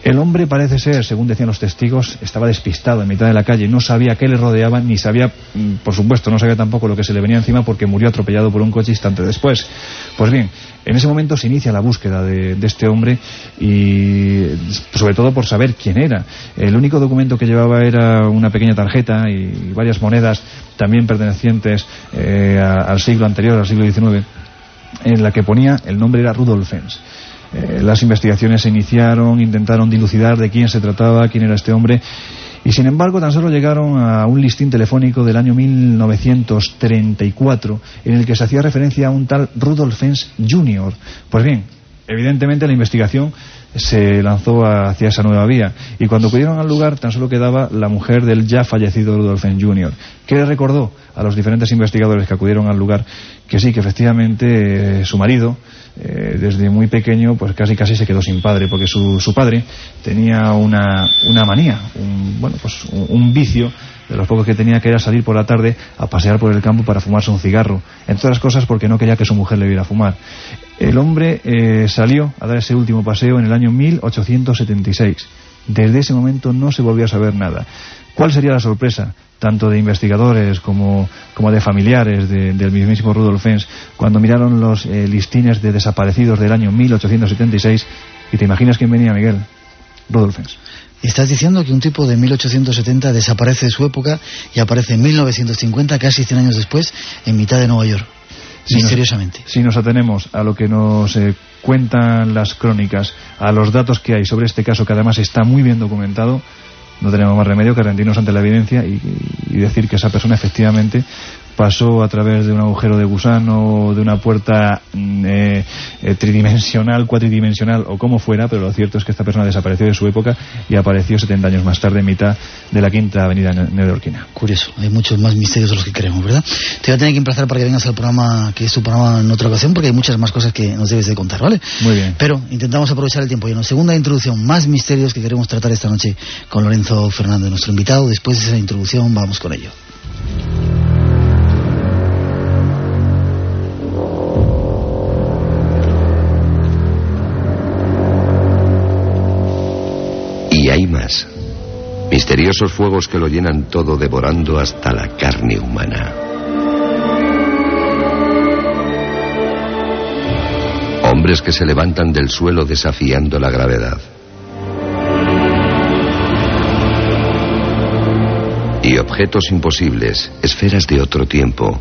El hombre parece ser, según decían los testigos, estaba despistado en mitad de la calle, no sabía qué le rodeaba, ni sabía, mm, por supuesto, no sabía tampoco lo que se le venía encima porque murió atropellado por un coche instante después. Pues bien, en ese momento se inicia la búsqueda de, este hombre y sobre todo por saber quién era. El único documento que llevaba era una pequeña tarjeta y varias monedas también pertenecientes eh, al siglo anterior, al siglo XIX, en la que ponía el nombre era Rudolf Fens. Eh, las investigaciones se iniciaron, intentaron dilucidar de quién se trataba, quién era este hombre, y sin embargo tan solo llegaron a un listín telefónico del año 1934 en el que se hacía referencia a un tal Rudolf Fens Jr. Pues bien, evidentemente la investigación se lanzó hacia esa nueva vía y cuando acudieron al lugar tan solo quedaba la mujer del ya fallecido Rudolf Jr. que le recordó a los diferentes investigadores que acudieron al lugar que sí, que efectivamente eh, su marido eh, desde muy pequeño pues casi casi se quedó sin padre porque su, su padre tenía una, una manía un, bueno pues un, vicio de los pocos que tenía que era salir por la tarde a pasear por el campo para fumarse un cigarro. Entre otras cosas porque no quería que su mujer le viera fumar. El hombre eh, salió a dar ese último paseo en el año 1876 desde ese momento no se volvió a saber nada ¿Cuál sería la sorpresa, tanto de investigadores como, como de familiares del mismísimo Rudolf Fens, cuando miraron los eh, listines de desaparecidos del año 1876 y te imaginas quién venía, Miguel? Rudolf Fens. Estás diciendo que un tipo de 1870 desaparece de su época y aparece en 1950, casi 100 años después, en mitad de Nueva York. Misteriosamente. si nos atenemos a lo que nos eh, cuentan las crónicas, a los datos que hay sobre este caso, que además está muy bien documentado, no tenemos más remedio que rendirnos ante la evidencia y, decir que esa persona efectivamente pasó a través de un agujero de gusano, de una puerta mm, eh, eh, tridimensional, cuatridimensional o como fuera, pero lo cierto es que esta persona desapareció de su época y apareció 70 años más tarde en mitad de la quinta avenida neoyorquina. Curioso, hay muchos más misterios de los que creemos, ¿verdad? Te voy a tener que emplazar para que vengas al programa, que es tu programa en otra ocasión, porque hay muchas más cosas que nos debes de contar, ¿vale? Muy bien. Pero intentamos aprovechar el tiempo. Y en la segunda introducción, más misterios que queremos tratar esta noche con Lorenzo Fernández, nuestro invitado. Después de esa introducción, vamos con ello. Misteriosos fuegos que lo llenan todo devorando hasta la carne humana. Hombres que se levantan del suelo desafiando la gravedad. Y objetos imposibles, esferas de otro tiempo,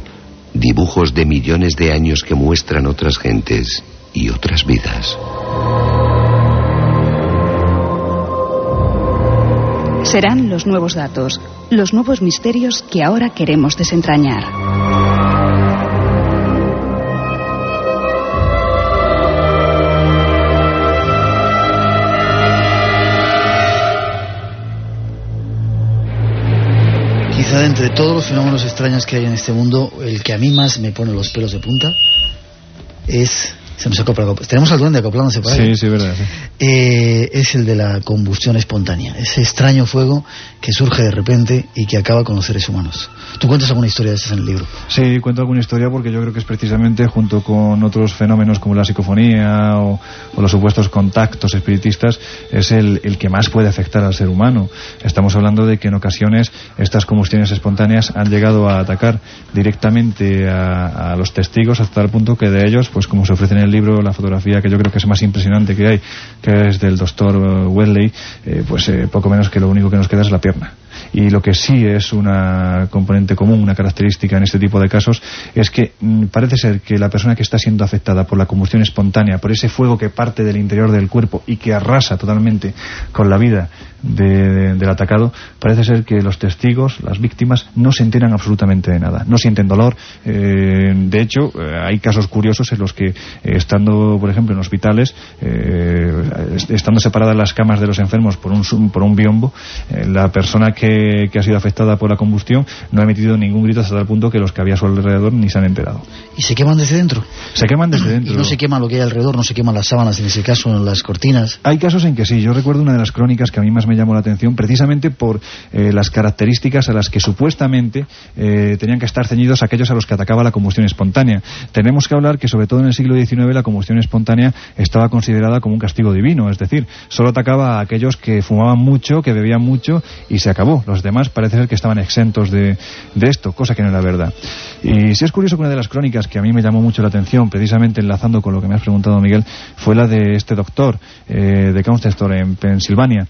dibujos de millones de años que muestran otras gentes y otras vidas. Serán los nuevos datos, los nuevos misterios que ahora queremos desentrañar. Quizá de entre todos los fenómenos extraños que hay en este mundo, el que a mí más me pone los pelos de punta es se nos acopla. Tenemos al duende acoplándose por ahí. Sí, sí, verdad. Eh, es el de la combustión espontánea. Ese extraño fuego que surge de repente y que acaba con los seres humanos. ¿Tú cuentas alguna historia de esas en el libro? Sí, cuento alguna historia porque yo creo que es precisamente junto con otros fenómenos como la psicofonía o, los supuestos contactos espiritistas, es el, el, que más puede afectar al ser humano. Estamos hablando de que en ocasiones estas combustiones espontáneas han llegado a atacar directamente a, a los testigos hasta el punto que de ellos, pues como se ofrecen en el libro, la fotografía que yo creo que es más impresionante que hay, que es del doctor eh, Wedley, eh, pues eh, poco menos que lo único que nos queda es la pierna. Y lo que sí es una componente común, una característica en este tipo de casos, es que mm, parece ser que la persona que está siendo afectada por la combustión espontánea, por ese fuego que parte del interior del cuerpo y que arrasa totalmente con la vida del atacado, parece ser que los testigos, las víctimas, no se enteran absolutamente de nada, no sienten dolor. Eh, de hecho, eh, hay casos curiosos en los que, eh, estando, por ejemplo, en hospitales, estando separadas las camas de los enfermos por un, por un biombo, la persona que que, ha sido afectada por la combustión no ha emitido ningún grito hasta tal punto que los que había a su alrededor ni se han enterado. ¿Y se queman desde dentro? Se queman desde dentro. ¿Y no se quema lo que hay alrededor? ¿No se queman las sábanas, en ese caso, las cortinas? Hay casos en que sí. Yo recuerdo una de las crónicas que a mí más me llamó la atención, precisamente por eh, las características a las que supuestamente eh, tenían que estar ceñidos aquellos a los que atacaba la combustión espontánea. Tenemos que hablar que, sobre todo en el siglo XIX, la combustión espontánea estaba considerada como un castigo divino, es decir, solo atacaba a aquellos que fumaban mucho, que bebían mucho y se acabó. Los demás parece ser que estaban exentos de, esto, cosa que no era verdad. Y si es curioso que una de las crónicas que a mí me llamó mucho la atención, precisamente enlazando con lo que me has preguntado, Miguel, fue la de este doctor eh, de Counter en Pensilvania,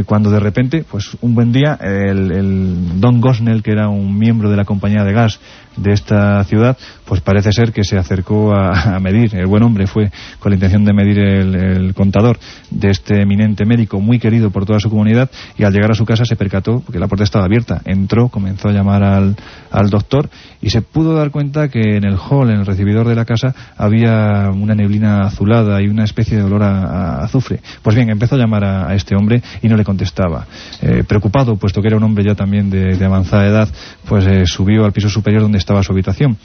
eh, cuando de repente, pues un buen día, el, el Don Gosnell, que era un miembro de la compañía de gas de esta ciudad, pues parece ser que se acercó a, medir, el buen hombre fue con la intención de medir el, contador de este eminente médico muy querido por toda su comunidad y al llegar a su casa se percató porque la puerta estaba abierta, entró, comenzó a llamar al, al doctor y se pudo dar cuenta que en el hall, en el recibidor de la casa, había una neblina azulada y una especie de olor a, azufre. Pues bien, empezó a llamar a, este hombre y no le contestaba. Eh, preocupado, puesto que era un hombre ya también de, avanzada edad, pues eh, subió al piso superior donde estaba su habitación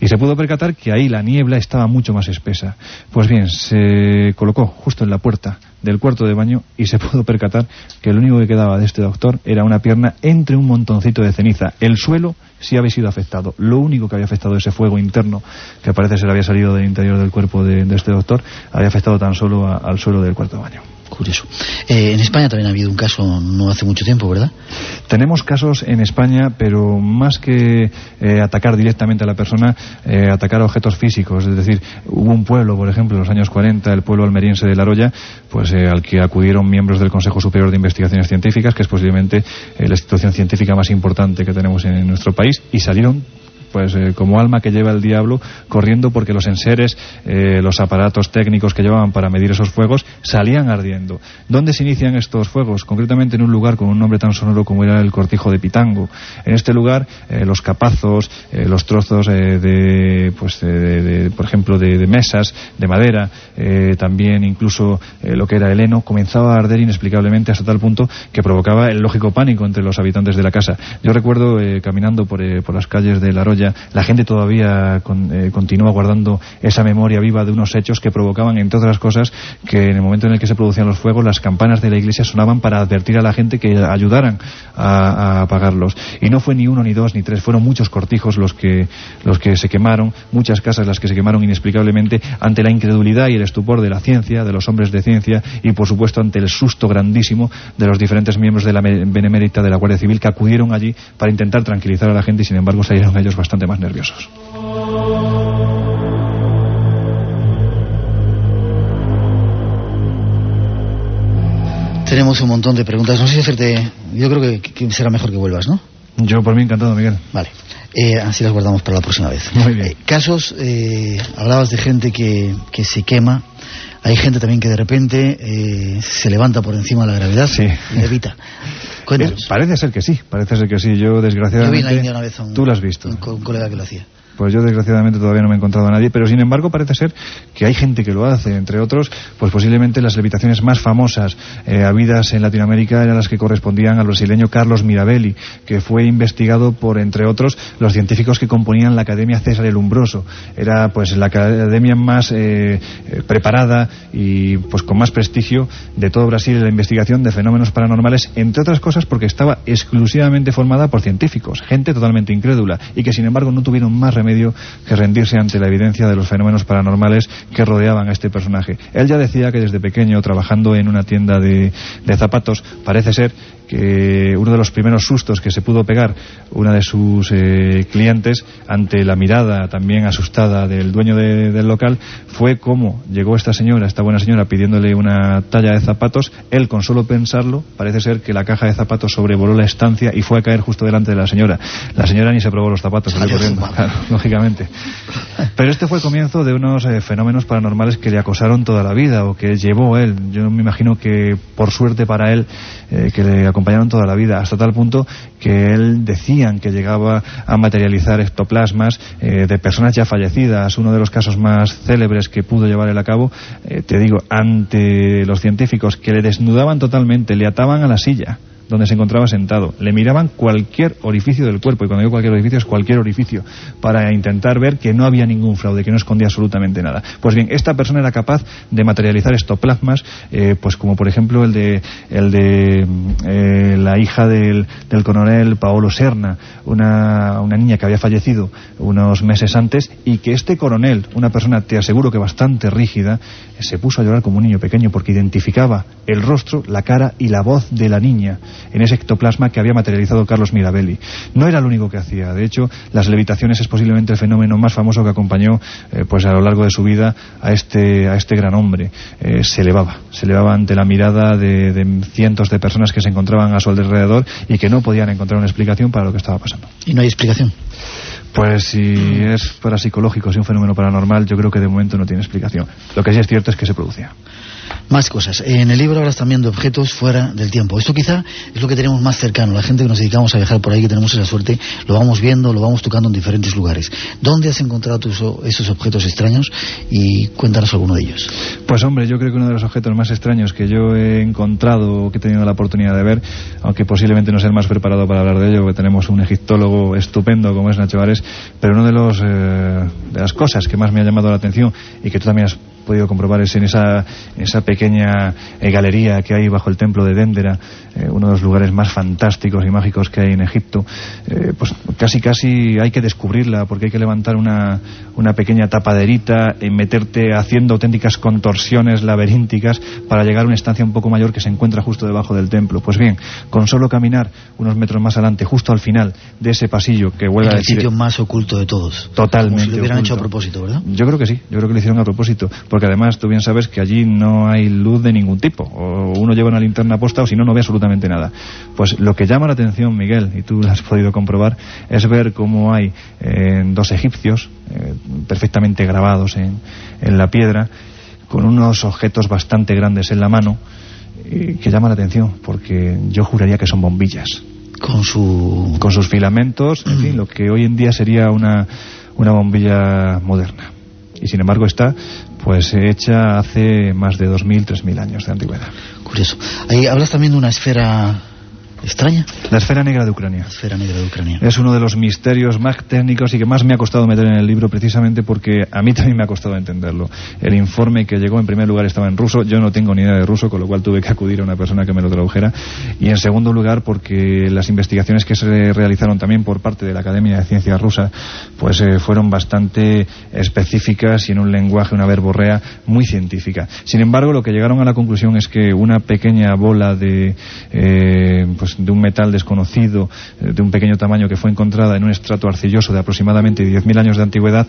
y se pudo percatar que ahí la niebla estaba mucho más espesa. Pues bien, se colocó justo en la puerta del cuarto de baño y se pudo percatar que lo único que quedaba de este doctor era una pierna entre un montoncito de ceniza. El suelo sí había sido afectado. Lo único que había afectado ese fuego interno, que parece ser había salido del interior del cuerpo de, este doctor, había afectado tan solo al suelo del cuarto de baño. Curioso. Eh, en España también ha habido un caso no hace mucho tiempo, ¿verdad? Tenemos casos en España, pero más que eh, atacar directamente a la persona, eh, atacar a objetos físicos. Es decir, hubo un pueblo, por ejemplo, en los años 40, el pueblo almeriense de La Roya, pues, al que acudieron miembros del Consejo Superior de Investigaciones Científicas, que es posiblemente la institución científica más importante que tenemos en nuestro país, y salieron pues eh, como alma que lleva el diablo corriendo porque los enseres, eh, los aparatos técnicos que llevaban para medir esos fuegos salían ardiendo. ¿Dónde se inician estos fuegos? Concretamente en un lugar con un nombre tan sonoro como era el Cortijo de Pitango. En este lugar eh, los capazos, los trozos de, pues de, por ejemplo, de, mesas, de madera, también incluso lo que era el heno, comenzaba a arder inexplicablemente hasta tal punto que provocaba el lógico pánico entre los habitantes de la casa. Yo recuerdo caminando por, por las calles de La la gente todavía eh, continúa guardando esa memoria viva de unos hechos que provocaban, entre otras cosas, que en el momento en el que se producían los fuegos, las campanas de la iglesia sonaban para advertir a la gente que ayudaran a, apagarlos. Y no fue ni uno, ni dos, ni tres, fueron muchos cortijos los que, los que se quemaron, muchas casas las que se quemaron inexplicablemente ante la incredulidad y el estupor de la ciencia, de los hombres de ciencia y, por supuesto, ante el susto grandísimo de los diferentes miembros de la Benemérita de la Guardia Civil que acudieron allí para intentar tranquilizar a la gente y, sin embargo, salieron ellos bastante más nerviosos. Tenemos un montón de preguntas. No sé si hacerte... Yo creo que, será mejor que vuelvas, ¿no? Yo por mí encantado, Miguel. Vale. Eh, así las guardamos para la próxima vez. Muy bien. Eh, casos, eh, hablabas de gente que, que se quema. Hay gente también que de repente se levanta por encima de la gravedad sí. y evita. parece ser que sí, parece ser que sí. Yo, desgraciadamente. Yo una vez tú lo has visto. un colega que lo hacía. Pues yo desgraciadamente todavía no me he encontrado a nadie, pero sin embargo parece ser que hay gente que lo hace, entre otros, pues posiblemente las levitaciones más famosas eh, habidas en Latinoamérica eran las que correspondían al brasileño Carlos Mirabelli, que fue investigado por, entre otros, los científicos que componían la Academia César el Umbroso. Era pues la academia más eh, eh, preparada y pues con más prestigio de todo Brasil en la investigación de fenómenos paranormales, entre otras cosas porque estaba exclusivamente formada por científicos, gente totalmente incrédula y que sin embargo no tuvieron más medio que rendirse ante la evidencia de los fenómenos paranormales que rodeaban a este personaje. Él ya decía que desde pequeño, trabajando en una tienda de, de zapatos, parece ser que uno de los primeros sustos que se pudo pegar una de sus eh, clientes ante la mirada también asustada del dueño del local fue cómo llegó esta señora, esta buena señora, pidiéndole una talla de zapatos. Él, con solo pensarlo, parece ser que la caja de zapatos sobrevoló la estancia y fue a caer justo delante de la señora. La señora ni se probó los zapatos, salió corriendo, lógicamente. Pero este fue el comienzo de unos eh, fenómenos paranormales que le acosaron toda la vida o que llevó él. Yo me imagino que, por suerte para él, eh, que le acompañaron toda la vida, hasta tal punto que él decían que llegaba a materializar ectoplasmas eh, de personas ya fallecidas. Uno de los casos más célebres que pudo llevar él a cabo, eh, te digo, ante los científicos que le desnudaban totalmente, le ataban a la silla donde se encontraba sentado. Le miraban cualquier orificio del cuerpo, y cuando digo cualquier orificio es cualquier orificio, para intentar ver que no había ningún fraude, que no escondía absolutamente nada. Pues bien, esta persona era capaz de materializar estoplasmas, eh, pues como por ejemplo el de, el de eh, la hija del, del, coronel Paolo Serna, una, una niña que había fallecido unos meses antes, y que este coronel, una persona, te aseguro que bastante rígida, se puso a llorar como un niño pequeño porque identificaba el rostro, la cara y la voz de la niña en ese ectoplasma que había materializado Carlos Mirabelli. No era lo único que hacía. De hecho, las levitaciones es posiblemente el fenómeno más famoso que acompañó eh, pues a lo largo de su vida a este, a este gran hombre. Eh, se elevaba, se elevaba ante la mirada de, de, cientos de personas que se encontraban a su alrededor y que no podían encontrar una explicación para lo que estaba pasando. ¿Y no hay explicación? Pues si es parapsicológico, si es un fenómeno paranormal, yo creo que de momento no tiene explicación. Lo que sí es cierto es que se producía. Más cosas. En el libro hablas también de objetos fuera del tiempo. Esto quizá es lo que tenemos más cercano. La gente que nos dedicamos a viajar por ahí, que tenemos esa suerte, lo vamos viendo, lo vamos tocando en diferentes lugares. ¿Dónde has encontrado tus, esos objetos extraños? Y cuéntanos alguno de ellos. Pues hombre, yo creo que uno de los objetos más extraños que yo he encontrado o que he tenido la oportunidad de ver, aunque posiblemente no el más preparado para hablar de ello, porque tenemos un egiptólogo estupendo como es Nacho Vares, pero uno de, los, eh, de las cosas que más me ha llamado la atención y que tú también has podido comprobar es en esa, esa pequeña eh, galería que hay bajo el templo de Dendera, eh, uno de los lugares más fantásticos y mágicos que hay en Egipto. Eh, pues casi casi hay que descubrirla porque hay que levantar una, una pequeña tapaderita y meterte haciendo auténticas contorsiones laberínticas para llegar a una estancia un poco mayor que se encuentra justo debajo del templo. Pues bien, con solo caminar unos metros más adelante, justo al final de ese pasillo que vuelve el decir... sitio más oculto de todos. Totalmente. Como si lo hubieran oculto. hecho a propósito, ¿verdad? Yo creo que sí, yo creo que lo hicieron a propósito porque además tú bien sabes que allí no hay luz de ningún tipo. O uno lleva una linterna posta o si no, no ve absolutamente nada. Pues lo que llama la atención, Miguel, y tú lo has podido comprobar, es ver cómo hay eh, dos egipcios eh, perfectamente grabados en, en, la piedra, con unos objetos bastante grandes en la mano, eh, que llama la atención, porque yo juraría que son bombillas. Con, su... con sus filamentos, en fin, lo que hoy en día sería una, una bombilla moderna y sin embargo está pues hecha hace más de 2.000, 3.000 años de antigüedad. Curioso. Ahí hablas también de una esfera extraña. La esfera negra de Ucrania. La esfera negra de Ucrania. Es uno de los misterios más técnicos y que más me ha costado meter en el libro precisamente porque a mí también me ha costado entenderlo. El informe que llegó en primer lugar estaba en ruso, yo no tengo ni idea de ruso, con lo cual tuve que acudir a una persona que me lo tradujera. Y en segundo lugar porque las investigaciones que se realizaron también por parte de la Academia de Ciencias Rusa pues eh, fueron bastante específicas y en un lenguaje, una verborrea muy científica. Sin embargo, lo que llegaron a la conclusión es que una pequeña bola de eh, pues de un metal desconocido, de un pequeño tamaño que fue encontrada en un estrato arcilloso de aproximadamente 10.000 años de antigüedad,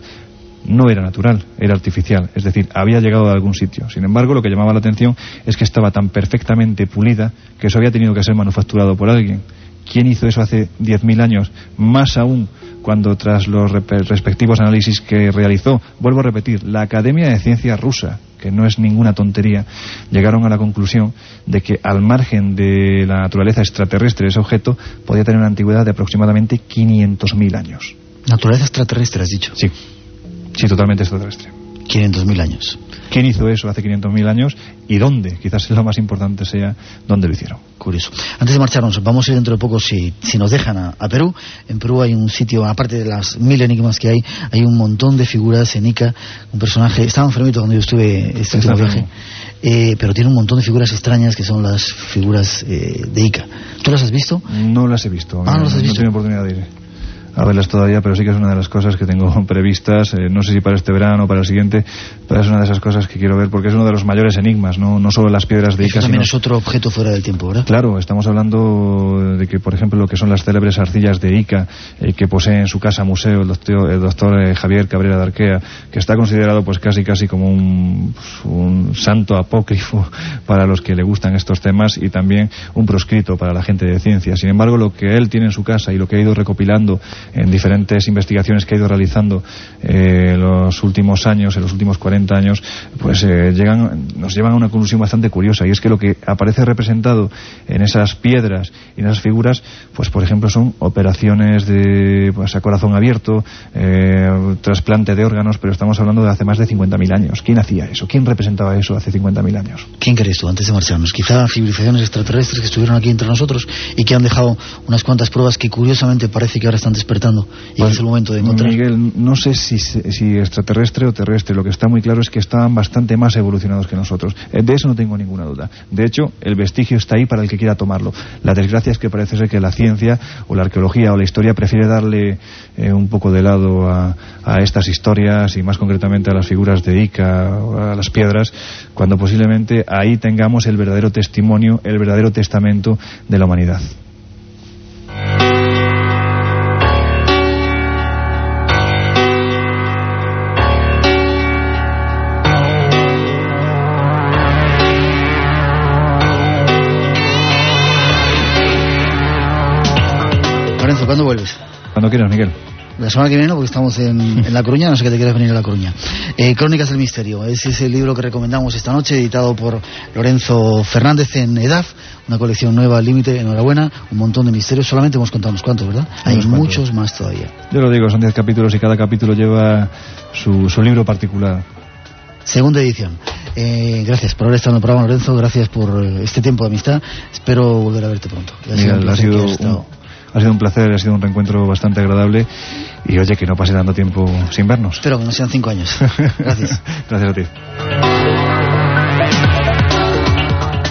no era natural, era artificial, es decir, había llegado de algún sitio. Sin embargo, lo que llamaba la atención es que estaba tan perfectamente pulida que eso había tenido que ser manufacturado por alguien. ¿Quién hizo eso hace 10.000 años? Más aún cuando tras los respectivos análisis que realizó, vuelvo a repetir, la Academia de Ciencias rusa, que no es ninguna tontería, llegaron a la conclusión de que al margen de la naturaleza extraterrestre de ese objeto, podía tener una antigüedad de aproximadamente 500.000 años. ¿Naturaleza extraterrestre has dicho? Sí, sí, totalmente extraterrestre. 500.000 años. ¿Quién hizo eso hace 500.000 años y dónde? Quizás lo más importante sea dónde lo hicieron. Curioso. Antes de marcharnos, vamos a ir dentro de poco, si, si nos dejan a, a, Perú. En Perú hay un sitio, aparte de las mil enigmas que hay, hay un montón de figuras en Ica. Un personaje, estaba enfermito cuando yo estuve este último viaje, eh, pero tiene un montón de figuras extrañas que son las figuras eh, de Ica. ¿Tú las has visto? No las he visto. Ah, no las has visto. No he tenido oportunidad de ir a verlas todavía, pero sí que es una de las cosas que tengo previstas, eh, no sé si para este verano o para el siguiente, pero es una de esas cosas que quiero ver porque es uno de los mayores enigmas, no, no solo las piedras de Ica, también sino... es otro objeto fuera del tiempo, ¿verdad? Claro, estamos hablando de que, por ejemplo, lo que son las célebres arcillas de Ica, eh, que posee en su casa museo el doctor, el doctor eh, Javier Cabrera de Arquea, que está considerado pues casi casi como un, pues, un santo apócrifo para los que le gustan estos temas y también un proscrito para la gente de ciencia. Sin embargo, lo que él tiene en su casa y lo que ha ido recopilando en diferentes investigaciones que ha ido realizando eh, los últimos años, en los últimos 40 40 años, pues eh, llegan, nos llevan a una conclusión bastante curiosa y es que lo que aparece representado en esas piedras y en esas figuras, pues por ejemplo son operaciones de pues, a corazón abierto, eh, trasplante de órganos, pero estamos hablando de hace más de 50.000 años. ¿Quién hacía eso? ¿Quién representaba eso hace 50.000 años? ¿Quién crees tú antes de marcharnos? Quizá civilizaciones extraterrestres que estuvieron aquí entre nosotros y que han dejado unas cuantas pruebas que curiosamente parece que ahora están y pues, es el momento de encontrar. Miguel, no sé si, si extraterrestre o terrestre, lo que está muy claro es que estaban bastante más evolucionados que nosotros. Eh, de eso no tengo ninguna duda. De hecho, el vestigio está ahí para el que quiera tomarlo. La desgracia es que parece ser que la ciencia o la arqueología o la historia prefiere darle eh, un poco de lado a, a, estas historias y más concretamente a las figuras de Ica o a las piedras, cuando posiblemente ahí tengamos el verdadero testimonio, el verdadero testamento de la humanidad. ¿Cuándo vuelves? Cuando quieras, Miguel. La semana que viene, porque estamos en, La Coruña, no sé qué te quieres venir a La Coruña. Eh, Crónicas del Misterio, ese es el libro que recomendamos esta noche, editado por Lorenzo Fernández en EDAF, una colección nueva límite, enhorabuena, un montón de misterios, solamente hemos contado unos cuantos, ¿verdad? Hay muchos más todavía. Yo lo digo, son 10 capítulos y cada capítulo lleva su, su libro particular. Segunda edición. Eh, gracias por haber estado en el programa, Lorenzo. Gracias por este tiempo de amistad. Espero volver a verte pronto. Miguel, ha sido un, ha sido un placer, ha sido un reencuentro bastante agradable. Y oye, que no pase tanto tiempo sin vernos. Espero que no sean cinco años. Gracias. Gracias a ti.